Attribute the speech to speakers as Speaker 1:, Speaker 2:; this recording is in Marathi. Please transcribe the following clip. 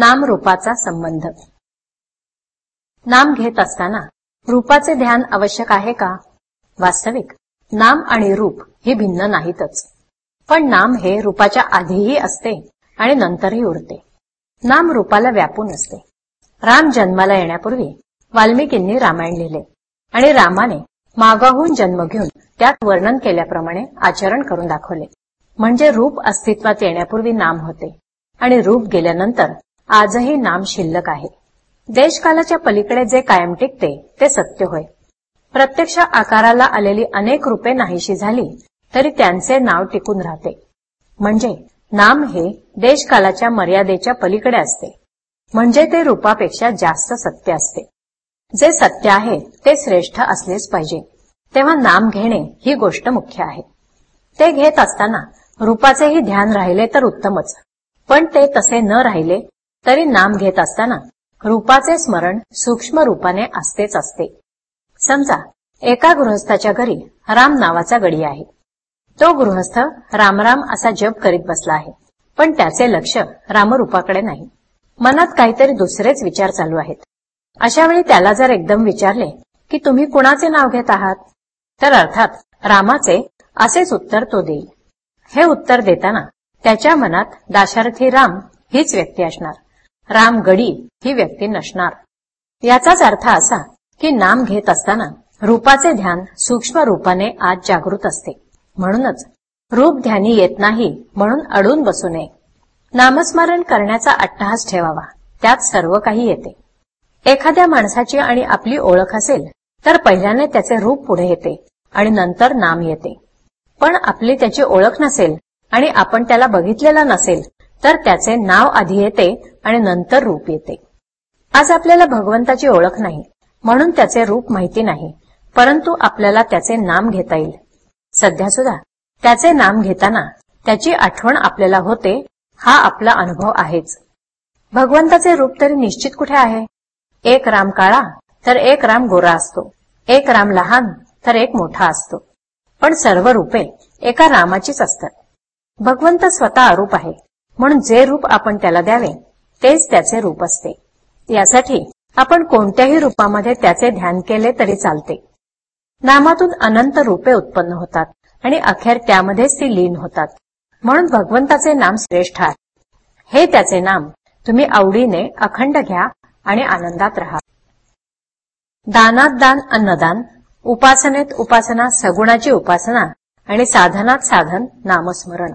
Speaker 1: नाम रूपाचा संबंध. नाम घेत असताना रूपाचे ध्यान आवश्यक आहे का? वास्तविक नाम आणि रूप हे भिन्न नाहीतच. पण नाम हे रूपाच्या आधीही असते आणि नंतरही उरते. नाम रूपाला व्यापून असते. राम जन्माला येण्यापूर्वी वाल्मिकींनी रामायण लिहिले आणि रामाने मागाहून जन्म घेऊन त्यात वर्णन केल्याप्रमाणे आचरण करून दाखवले. म्हणजे रूप अस्तित्वात येण्यापूर्वी नाम होते आणि रूप गेल्यानंतर आजही नाम शिल्लक आहे. देशकालाच्या पलीकडे जे कायम टिकते ते सत्य होय. प्रत्यक्ष आकाराला आलेली अनेक रूपे नाहीशी झाली तरी त्यांचे नाव टिकून राहते. म्हणजे नाम हे देशकालाच्या मर्यादेच्या पलीकडे असते. म्हणजे ते रूपापेक्षा जास्त सत्य असते. जे सत्य आहे ते श्रेष्ठ असलेच पाहिजे. तेव्हा नाम घेणे ही गोष्ट मुख्य आहे. ते घेत असताना रूपाचेही ध्यान राहिले तर उत्तमच. पण ते तसे न राहिले तरी नाम घेत असताना रूपाचे स्मरण सूक्ष्म रूपाने असतेच असते. समजा एका गृहस्थाच्या घरी राम नावाचा गडी आहे. तो गृहस्थ रामराम असा जप करीत बसला आहे पण त्याचे लक्ष रामरूपाकडे नाही. मनात काहीतरी दुसरेच विचार चालू आहेत. अशा वेळी त्याला जर एकदम विचारले की तुम्ही कुणाचे नाव घेत आहात? तर अर्थात रामाचे असेच उत्तर तो देईल. हे उत्तर देताना त्याच्या मनात दाशार्थी राम हीच व्यक्ती असणार. राम गडी ही व्यक्ती नसणार. याचाच अर्थ असा की नाम घेत असताना रूपाचे ध्यान सूक्ष्म रूपाने आज जागृत असते. म्हणूनच रूप ध्यानी येत नाही म्हणून अडून बसू नये. नामस्मरण करण्याचा अट्टहास ठेवावा. त्यात सर्व काही येते. एखाद्या माणसाची आणि आपली ओळख असेल तर पहिल्याने त्याचे रूप पुढे येते आणि नंतर नाम येते. पण आपली त्याची ओळख नसेल आणि आपण त्याला बघितलेला नसेल तर त्याचे नाव आधी येते आणि नंतर रूप येते. आज आपल्याला भगवंताची ओळख नाही म्हणून त्याचे रूप माहिती नाही परंतु आपल्याला त्याचे नाम घेता येईल. सध्या सुद्धा त्याचे नाम घेताना त्याची आठवण आपल्याला होते हा आपला अनुभव आहेच. भगवंताचे रूप तरी निश्चित कुठे आहे? एक राम काळा तर एक राम गोरा असतो. एक राम लहान तर एक मोठा असतो. पण सर्व रूपे एका रामाचीच असतात. भगवंत स्वतः आरोप आहे. म्हणून जे रूप आपण त्याला द्यावे तेच त्याचे रूप असते. यासाठी आपण कोणत्याही रूपामध्ये त्याचे ध्यान केले तरी चालते. नामातून अनंत रूपे उत्पन्न होतात आणि अखेर त्यामध्येच ती लीन होतात. म्हणून भगवंताचे नाम श्रेष्ठ आहे. हे त्याचे नाम तुम्ही आवडीने अखंड घ्या आणि आनंदात राहा. दानात दान अन्नदान उपासनेत उपासना सगुणाची उपासना आणि साधनात साधन नामस्मरण.